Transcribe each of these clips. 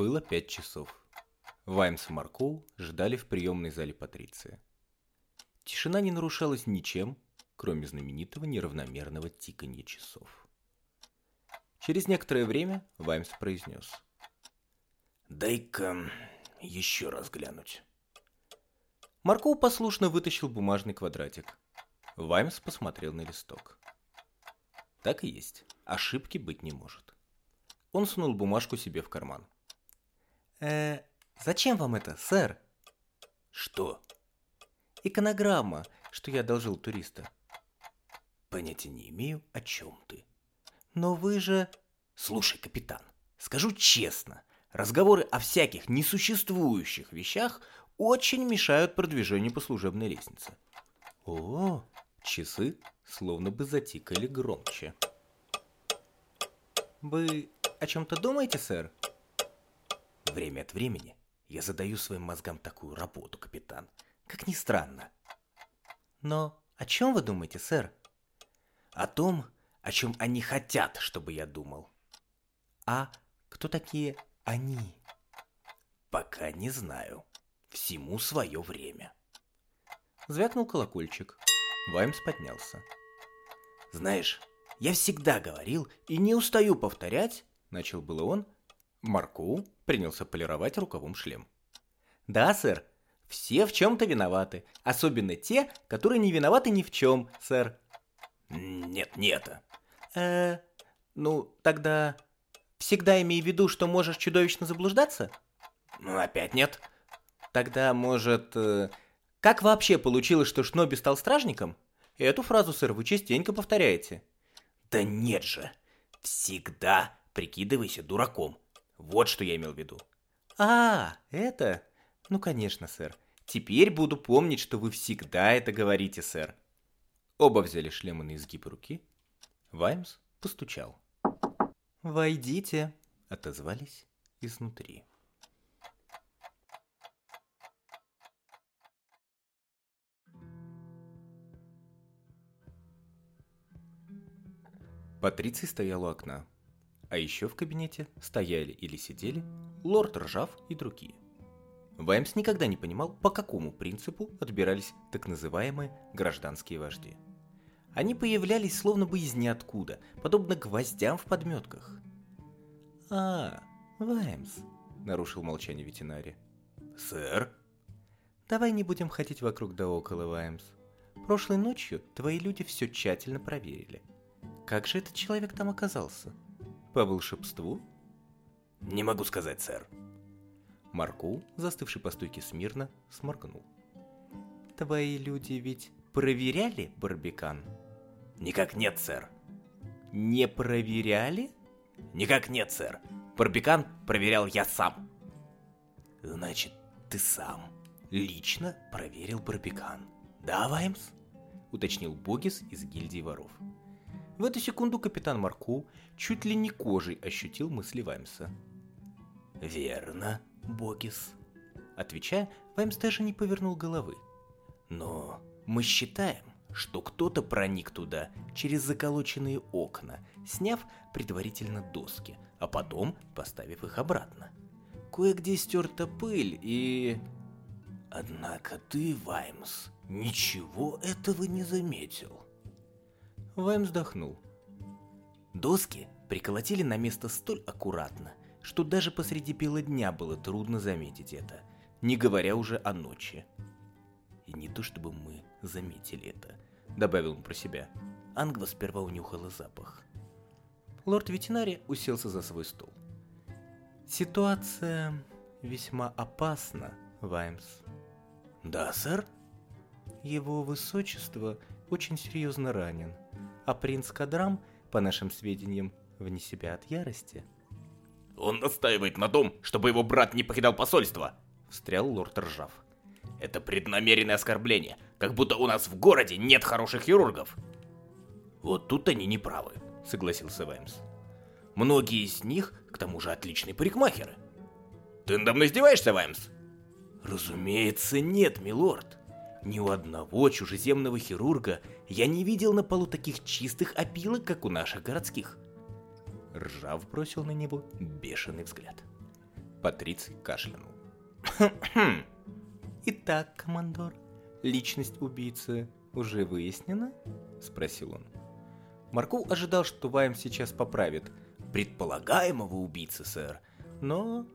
Было пять часов. Ваймс и Маркоу ждали в приемной зале Патриция. Тишина не нарушалась ничем, кроме знаменитого неравномерного тиканья часов. Через некоторое время Ваймс произнес. «Дай-ка еще раз глянуть». Маркоу послушно вытащил бумажный квадратик. Ваймс посмотрел на листок. Так и есть. Ошибки быть не может. Он сунул бумажку себе в карман. «Э, зачем вам это, сэр?» «Что?» «Иконограмма, что я одолжил туриста». «Понятия не имею, о чем ты». «Но вы же...» «Слушай, капитан, скажу честно, разговоры о всяких несуществующих вещах очень мешают продвижению по служебной лестнице». «О, часы словно бы затикали громче». «Вы о чем-то думаете, сэр?» Время от времени я задаю своим мозгам такую работу, капитан. Как ни странно. Но о чем вы думаете, сэр? О том, о чем они хотят, чтобы я думал. А кто такие они? Пока не знаю. Всему свое время. Звякнул колокольчик. Ваймс поднялся. Знаешь, я всегда говорил и не устаю повторять, начал было он. Марку принялся полировать рукавом шлем. Да, сэр, все в чем-то виноваты, особенно те, которые не виноваты ни в чем, сэр. Нет, не это. Э, ну, тогда всегда имей в виду, что можешь чудовищно заблуждаться? Ну, опять нет. Тогда, может, э, как вообще получилось, что Шноби стал стражником? Эту фразу, сэр, вы частенько повторяете. Да нет же. Всегда прикидывайся дураком. Вот что я имел в виду. А, это? Ну, конечно, сэр. Теперь буду помнить, что вы всегда это говорите, сэр. Оба взяли шлемы на изгиб руки. Ваймс постучал. «Войдите», — отозвались изнутри. Патриций стоял у окна. А еще в кабинете стояли или сидели лорд Ржав и другие. Ваймс никогда не понимал, по какому принципу отбирались так называемые гражданские вожди. Они появлялись словно бы из ниоткуда, подобно гвоздям в подметках. «А, Ваймс», — нарушил молчание ветеринария. «Сэр?» «Давай не будем ходить вокруг да около, Ваймс. Прошлой ночью твои люди все тщательно проверили. Как же этот человек там оказался? По волшебству? Не могу сказать, сэр. Марку, застывший по стойке смирно, сморгнул. Твои люди ведь проверяли барбикан? Никак нет, сэр. Не проверяли? Никак нет, сэр. Барбикан проверял я сам. Значит, ты сам лично проверил барбикан. Да, Ваймс? Уточнил Богис из гильдии воров. В эту секунду капитан Марку чуть ли не кожей ощутил мысли Ваймса. «Верно, Богис», — отвечая, Ваймс даже не повернул головы. «Но мы считаем, что кто-то проник туда через заколоченные окна, сняв предварительно доски, а потом поставив их обратно. Кое-где стерта пыль и... Однако ты, Ваймс, ничего этого не заметил. Вайм вздохнул. Доски приколотили на место столь аккуратно, что даже посреди бела дня было трудно заметить это, не говоря уже о ночи. И не то чтобы мы заметили это, добавил он про себя. Ангва сперва унюхала запах. Лорд ветеринария уселся за свой стол. Ситуация весьма опасна, Ваймс. Да, сэр? Его высочество очень серьезно ранен а принц Кадрам, по нашим сведениям, вне себя от ярости. «Он настаивает на том, чтобы его брат не покидал посольство!» — встрял лорд Ржав. «Это преднамеренное оскорбление, как будто у нас в городе нет хороших хирургов!» «Вот тут они не правы», — согласился Ваймс. «Многие из них, к тому же, отличные парикмахеры». «Ты надо мной издеваешься, Ваймс?» «Разумеется, нет, милорд. Ни у одного чужеземного хирурга я не видел на полу таких чистых опилок, как у наших городских. Ржав бросил на него бешеный взгляд. Патриций кашлянул. «Итак, командор, личность убийцы уже выяснена?» – спросил он. Марку ожидал, что Вайм сейчас поправит предполагаемого убийцы, сэр, но...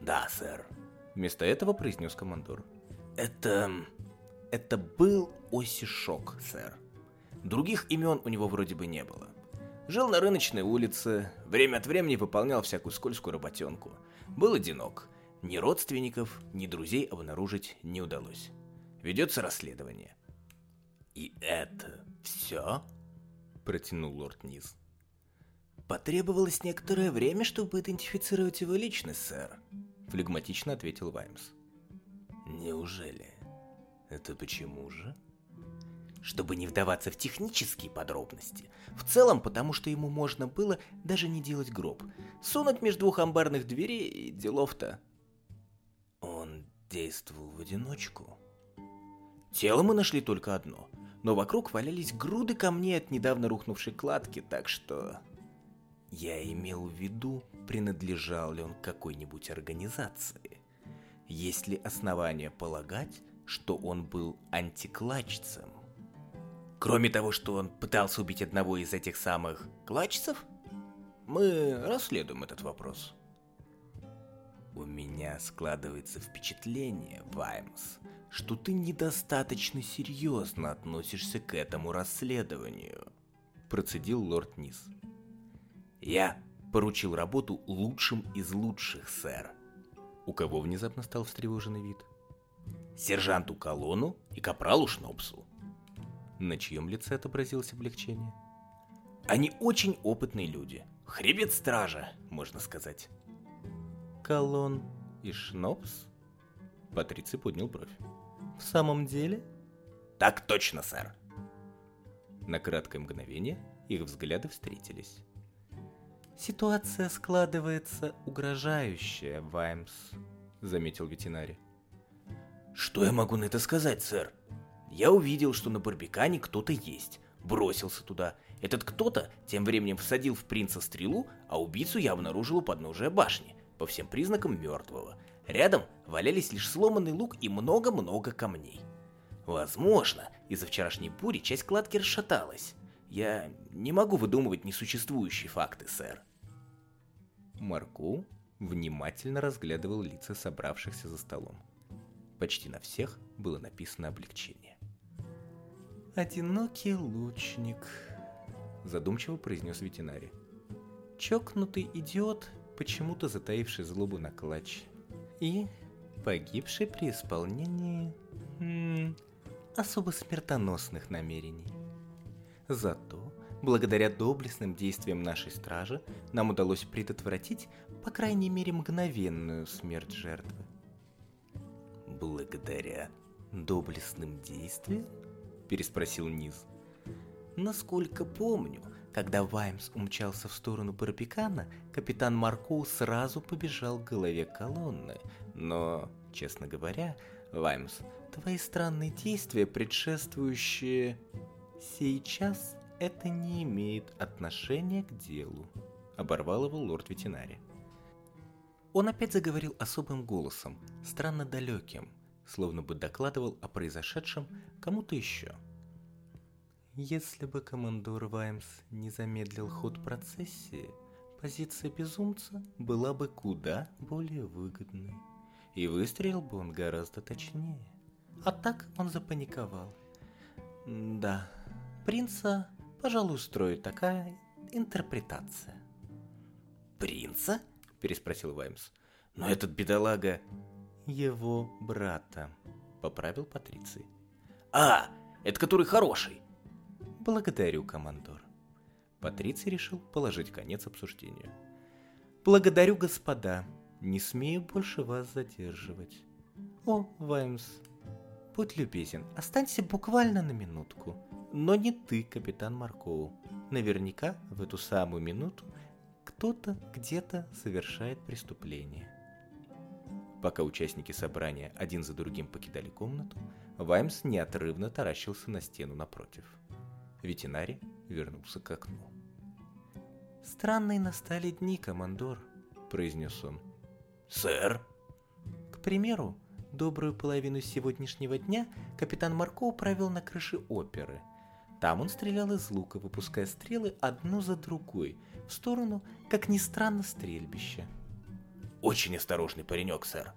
«Да, сэр», – вместо этого произнес командор. «Это... это был Осишок, сэр. Других имен у него вроде бы не было. Жил на рыночной улице, время от времени выполнял всякую скользкую работенку. Был одинок. Ни родственников, ни друзей обнаружить не удалось. Ведется расследование. «И это все?» – протянул лорд Низ. «Потребовалось некоторое время, чтобы идентифицировать его личность, сэр», – флегматично ответил Ваймс. «Неужели? Это почему же?» чтобы не вдаваться в технические подробности. В целом, потому что ему можно было даже не делать гроб. Сунуть между двух амбарных дверей и делов-то. Он действовал в одиночку. Тело мы нашли только одно, но вокруг валялись груды камней от недавно рухнувшей кладки, так что... Я имел в виду, принадлежал ли он какой-нибудь организации. Есть ли основания полагать, что он был антиклачцем? Кроме того, что он пытался убить одного из этих самых клачцев, мы расследуем этот вопрос. У меня складывается впечатление, Ваймс, что ты недостаточно серьезно относишься к этому расследованию, процедил лорд Низ. Я поручил работу лучшим из лучших, сэр. У кого внезапно стал встревоженный вид? Сержанту Колону и капралу Шнопсу. На чьем лице отобразилось облегчение? Они очень опытные люди. Хребет стража, можно сказать. Колон и Шнопс? Патриций поднял бровь. В самом деле? Так точно, сэр. На краткое мгновение их взгляды встретились. «Ситуация складывается угрожающая, Ваймс», — заметил ветеринарий. «Что я могу на это сказать, сэр?» Я увидел, что на барбикане кто-то есть. Бросился туда. Этот кто-то тем временем всадил в принца стрелу, а убийцу я обнаружил у подножия башни, по всем признакам мертвого. Рядом валялись лишь сломанный лук и много-много камней. Возможно, из-за вчерашней бури часть кладки расшаталась. Я не могу выдумывать несуществующие факты, сэр. Марку внимательно разглядывал лица собравшихся за столом. Почти на всех было написано облегчение. «Одинокий лучник», — задумчиво произнес ветеринарий. «Чокнутый идиот, почему-то затаивший злобу на клатч. И погибший при исполнении м -м, особо смертоносных намерений. Зато, благодаря доблестным действиям нашей стражи, нам удалось предотвратить, по крайней мере, мгновенную смерть жертвы. Благодаря доблестным действиям? переспросил Низ. Насколько помню, когда Ваймс умчался в сторону Барбикана, капитан Маркоу сразу побежал к голове колонны. Но, честно говоря, Ваймс, твои странные действия, предшествующие... Сейчас это не имеет отношения к делу, оборвал его лорд ветеринарий. Он опять заговорил особым голосом, странно далеким, словно бы докладывал о произошедшем кому-то еще. Если бы командор Ваймс не замедлил ход процессии, позиция безумца была бы куда более выгодной, и выстрелил бы он гораздо точнее. А так он запаниковал. Да, принца, пожалуй, устроит такая интерпретация. «Принца?» – переспросил Ваймс. «Но этот бедолага его брата», — поправил Патриций. «А, это который хороший!» «Благодарю, командор». Патриций решил положить конец обсуждению. «Благодарю, господа. Не смею больше вас задерживать. О, Ваймс, будь любезен, останься буквально на минутку. Но не ты, капитан Маркоу. Наверняка в эту самую минуту кто-то где-то совершает преступление. Пока участники собрания один за другим покидали комнату, Ваймс неотрывно таращился на стену напротив. Ветеринарий вернулся к окну. «Странные настали дни, командор», — произнес он. Сэр? К примеру, добрую половину сегодняшнего дня капитан Марко провел на крыше оперы. Там он стрелял из лука, выпуская стрелы одну за другой, в сторону, как ни странно, стрельбища. Очень осторожный паренек, сэр.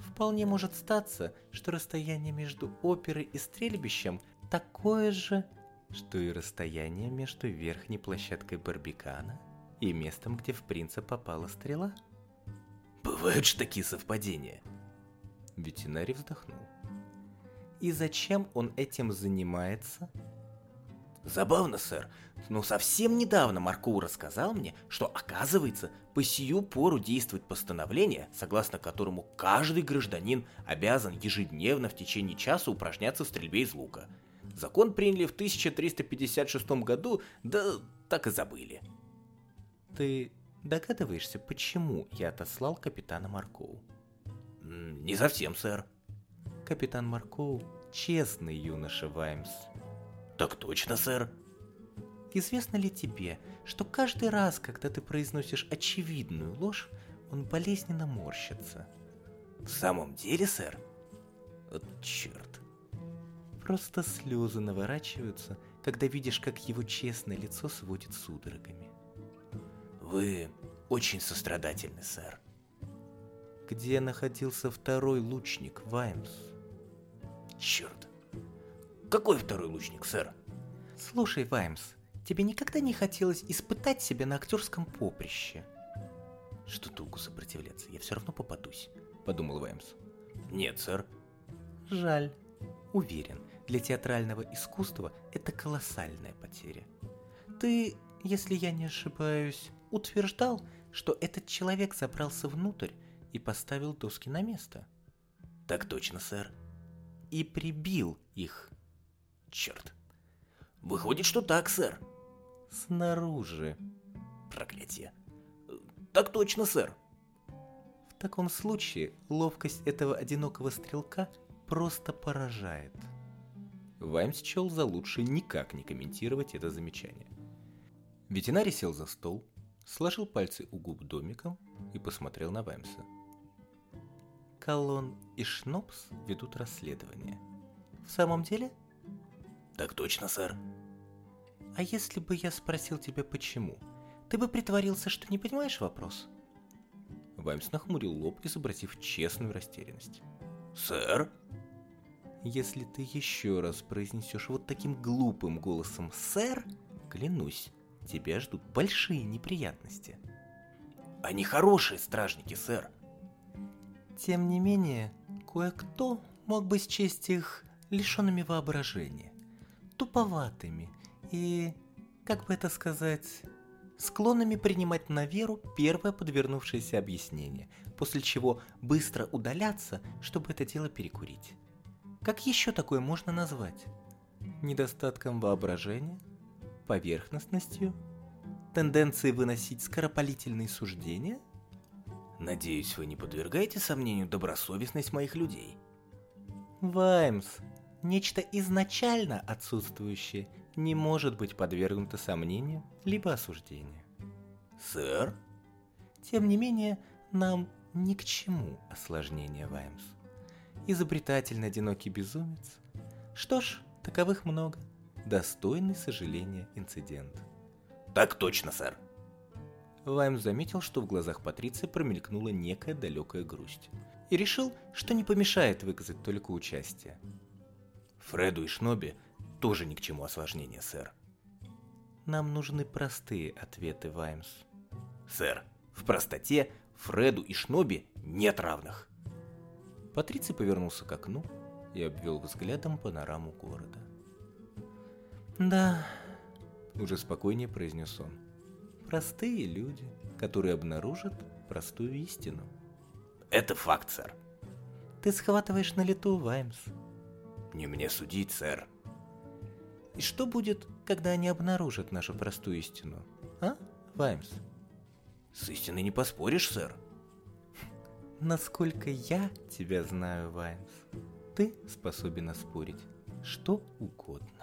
Вполне может статься, что расстояние между оперой и стрельбищем такое же, что и расстояние между верхней площадкой Барбикана и местом, где в принца попала стрела. Бывают же такие совпадения. Ветеринарий вздохнул. И зачем он этим занимается? Забавно, сэр, но совсем недавно Маркоу рассказал мне, что, оказывается, по сию пору действует постановление, согласно которому каждый гражданин обязан ежедневно в течение часа упражняться в стрельбе из лука. Закон приняли в 1356 году, да так и забыли. Ты догадываешься, почему я отослал капитана Маркоу? Не совсем, сэр. Капитан Маркоу – честный юноша Ваймс. Так точно, сэр. Известно ли тебе, что каждый раз, когда ты произносишь очевидную ложь, он болезненно морщится? В самом деле, сэр? Вот черт. Просто слезы наворачиваются, когда видишь, как его честное лицо сводит судорогами. Вы очень сострадательны, сэр. Где находился второй лучник, Ваймс? Черт. Какой второй лучник, сэр? Слушай, Ваймс, тебе никогда не хотелось испытать себя на актерском поприще? Что толку сопротивляться? Я все равно попадусь, подумал Ваймс. Нет, сэр. Жаль. Уверен, для театрального искусства это колоссальная потеря. Ты, если я не ошибаюсь, утверждал, что этот человек забрался внутрь и поставил доски на место. Так точно, сэр. И прибил их. Черт. Выходит, что так, сэр. Снаружи. Проклятие. Так точно, сэр. В таком случае ловкость этого одинокого стрелка просто поражает. Ваймс счел за лучшее никак не комментировать это замечание. Ветеринарий сел за стол, сложил пальцы у губ домиком и посмотрел на Ваймса. Колон и Шнопс ведут расследование. В самом деле? Так точно, сэр. А если бы я спросил тебя почему? Ты бы притворился, что не понимаешь вопрос? Ваймс нахмурил лоб, изобразив честную растерянность. «Сэр?» «Если ты еще раз произнесешь вот таким глупым голосом «сэр», клянусь, тебя ждут большие неприятности». «Они хорошие стражники, сэр». Тем не менее, кое-кто мог бы счесть их лишенными воображения туповатыми и, как бы это сказать, склонными принимать на веру первое подвернувшееся объяснение, после чего быстро удаляться, чтобы это дело перекурить. Как еще такое можно назвать? Недостатком воображения? Поверхностностью? Тенденцией выносить скоропалительные суждения? Надеюсь, вы не подвергаете сомнению добросовестность моих людей. Ваймс, нечто изначально отсутствующее не может быть подвергнуто сомнению либо осуждению. Сэр? Тем не менее, нам ни к чему осложнение, Ваймс. Изобретательный одинокий безумец. Что ж, таковых много. Достойный сожаления инцидент. Так точно, сэр. Ваймс заметил, что в глазах Патриции промелькнула некая далекая грусть. И решил, что не помешает выказать только участие. Фреду и Шноби тоже ни к чему осложнения, сэр. Нам нужны простые ответы, Ваймс. Сэр, в простоте Фреду и Шноби нет равных. Патриций повернулся к окну и обвел взглядом панораму города. «Да», — уже спокойнее произнес он, — «простые люди, которые обнаружат простую истину». «Это факт, сэр». «Ты схватываешь на лету, Ваймс», не мне судить, сэр. И что будет, когда они обнаружат нашу простую истину? А, Ваймс? С истиной не поспоришь, сэр. Насколько я тебя знаю, Ваймс, ты способен оспорить что угодно.